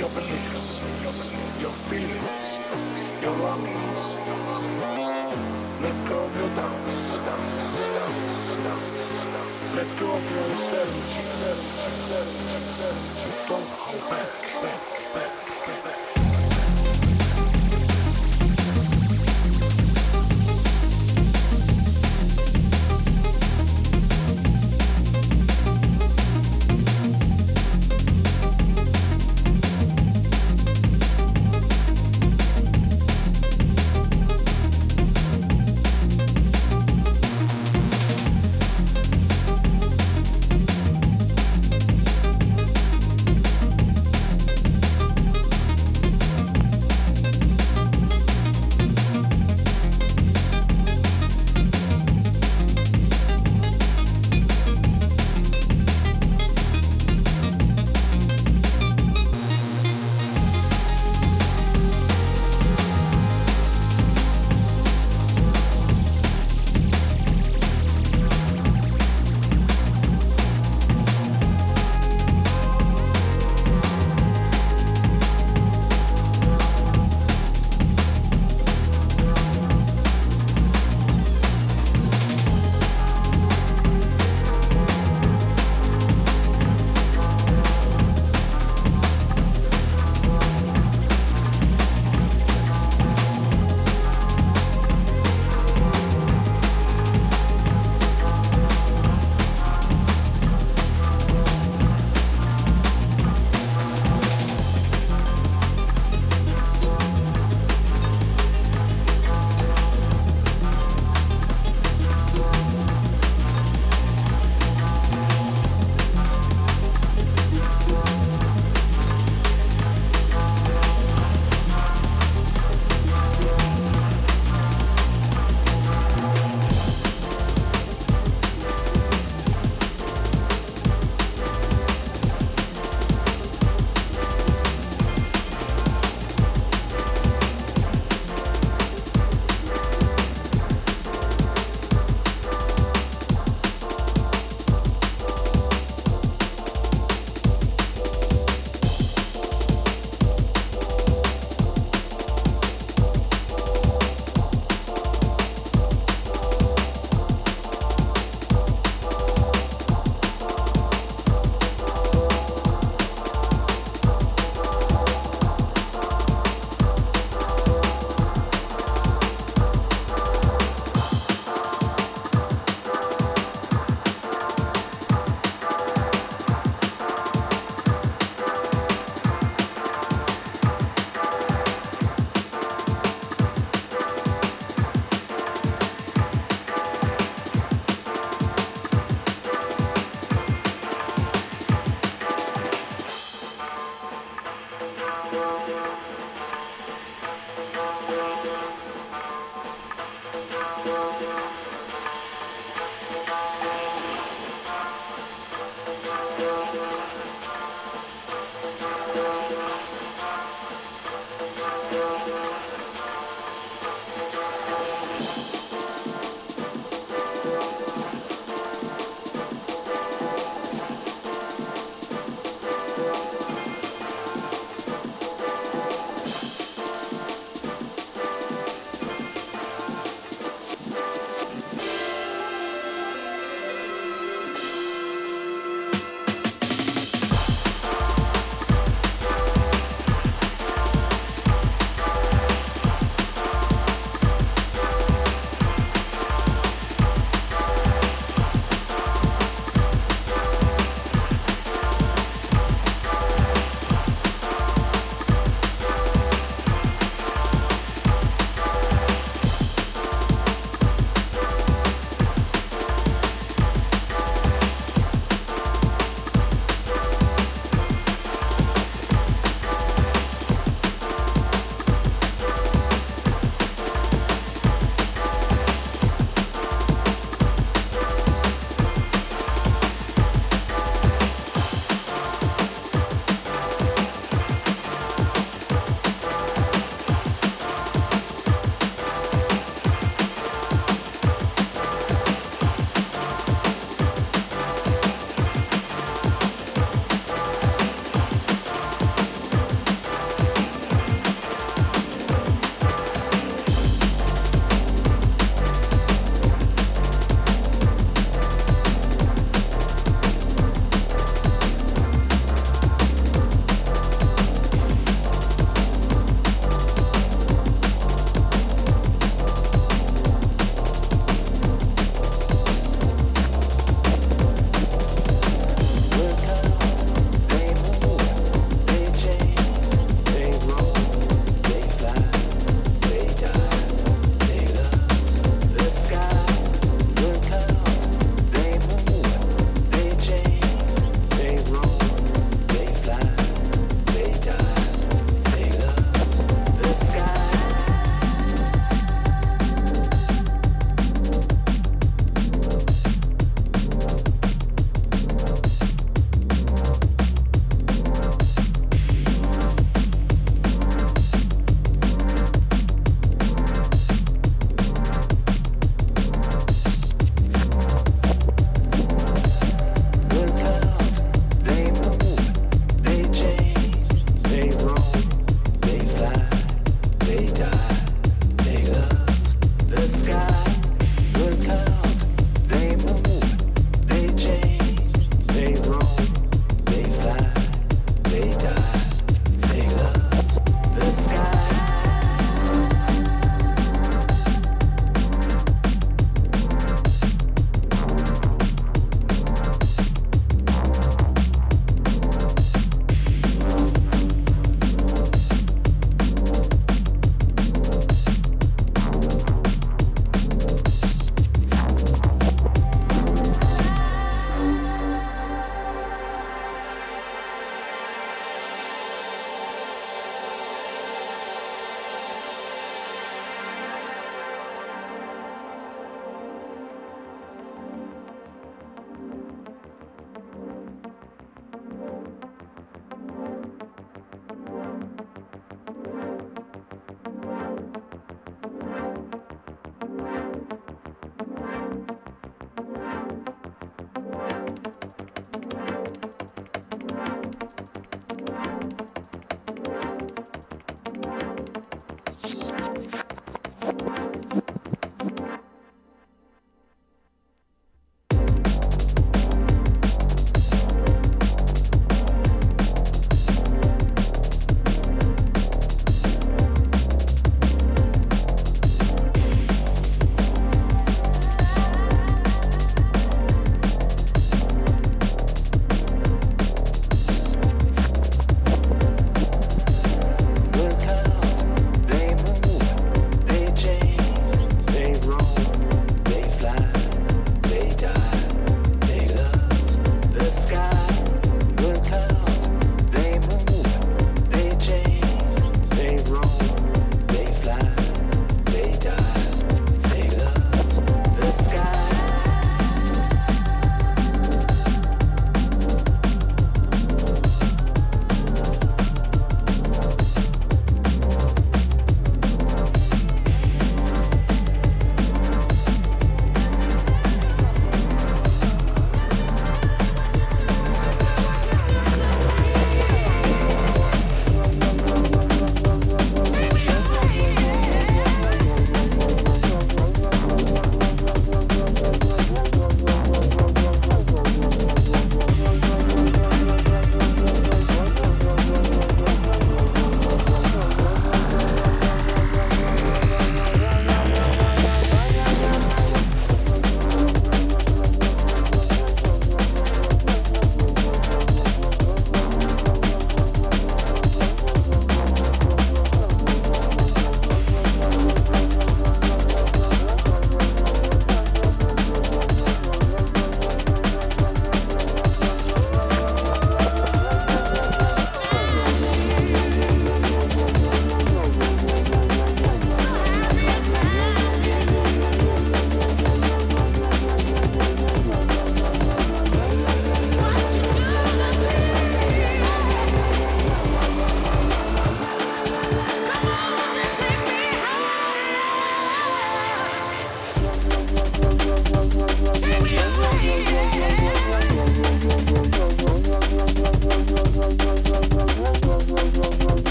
your beliefs, your feelings, your longings. Let go of your doubts, Let go of your uncertainties. Don't hold back, back, back,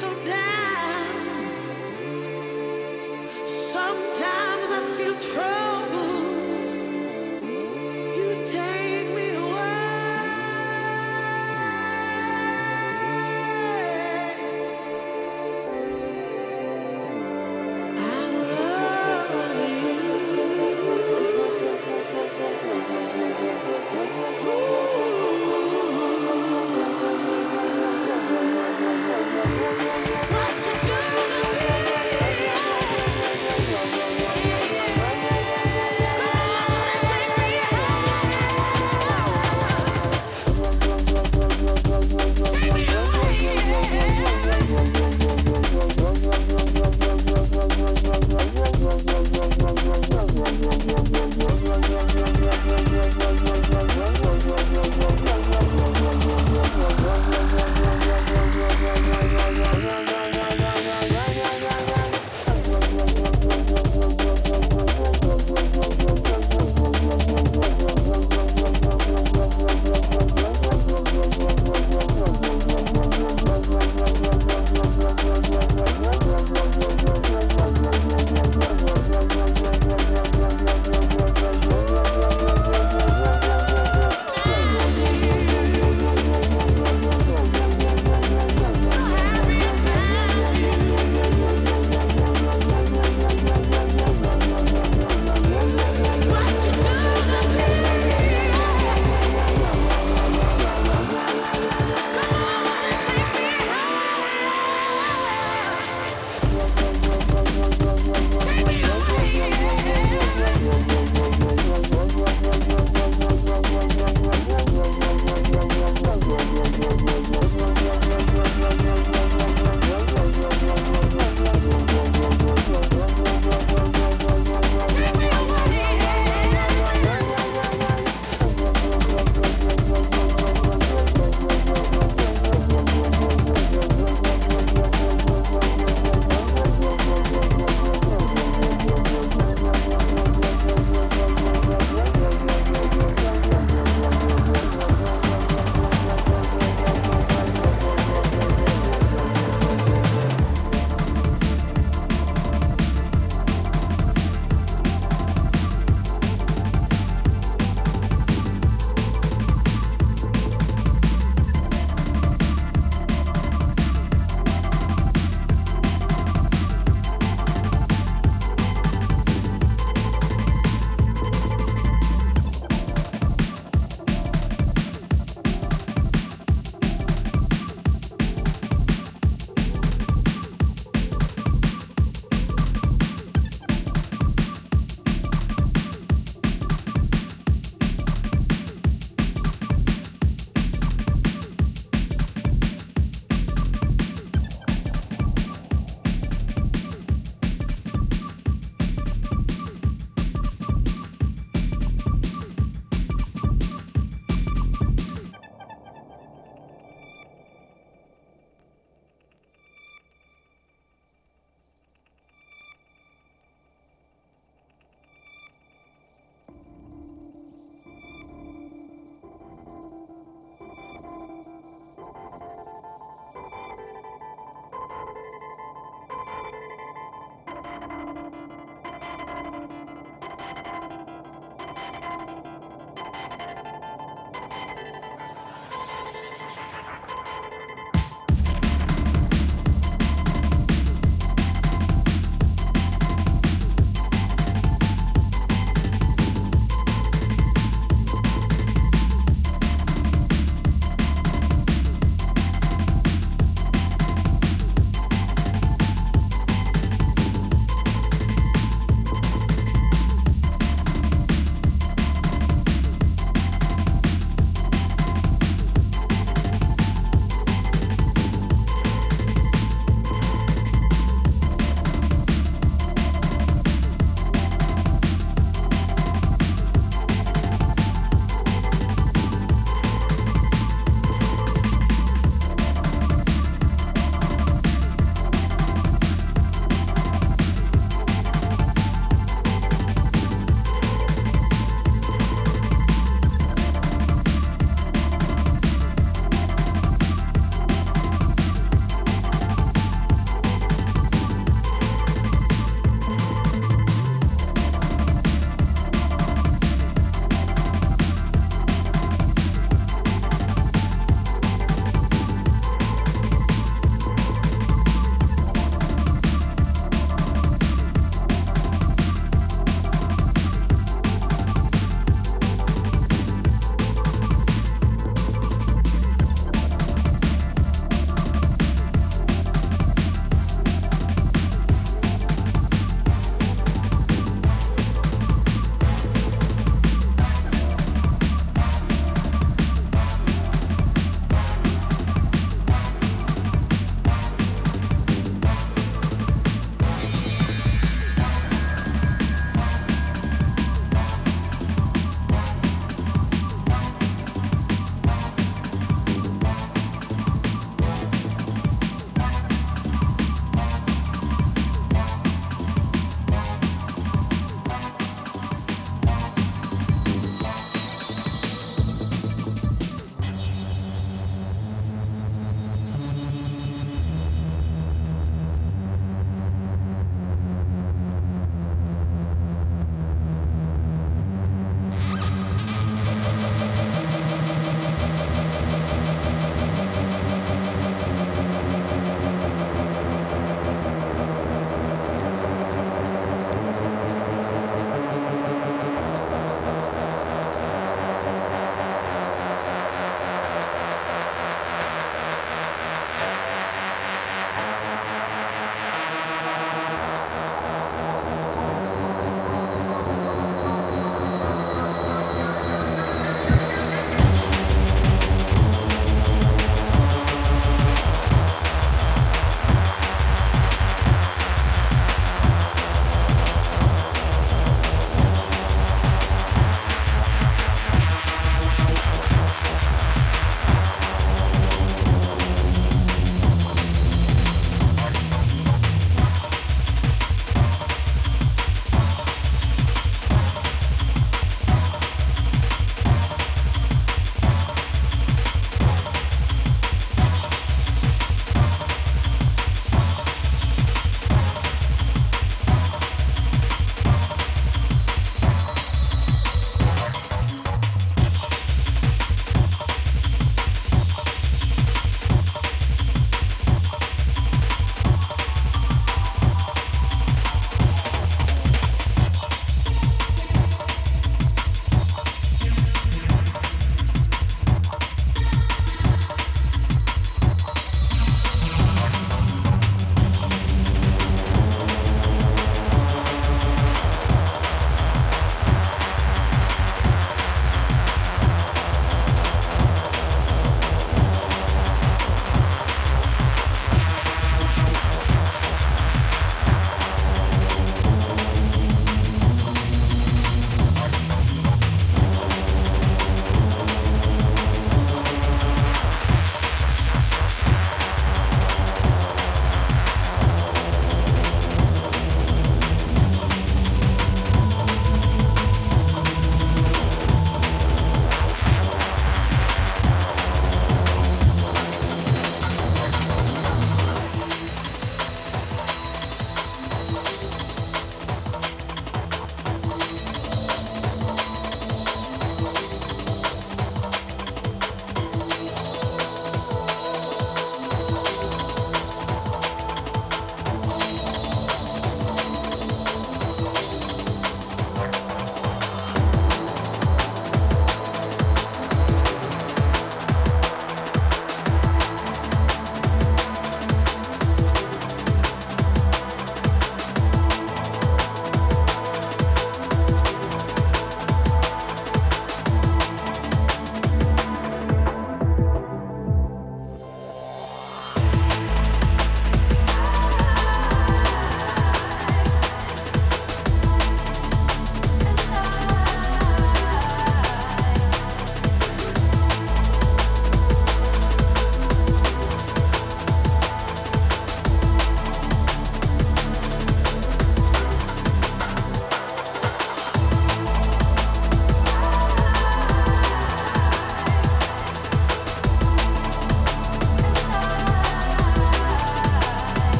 so down.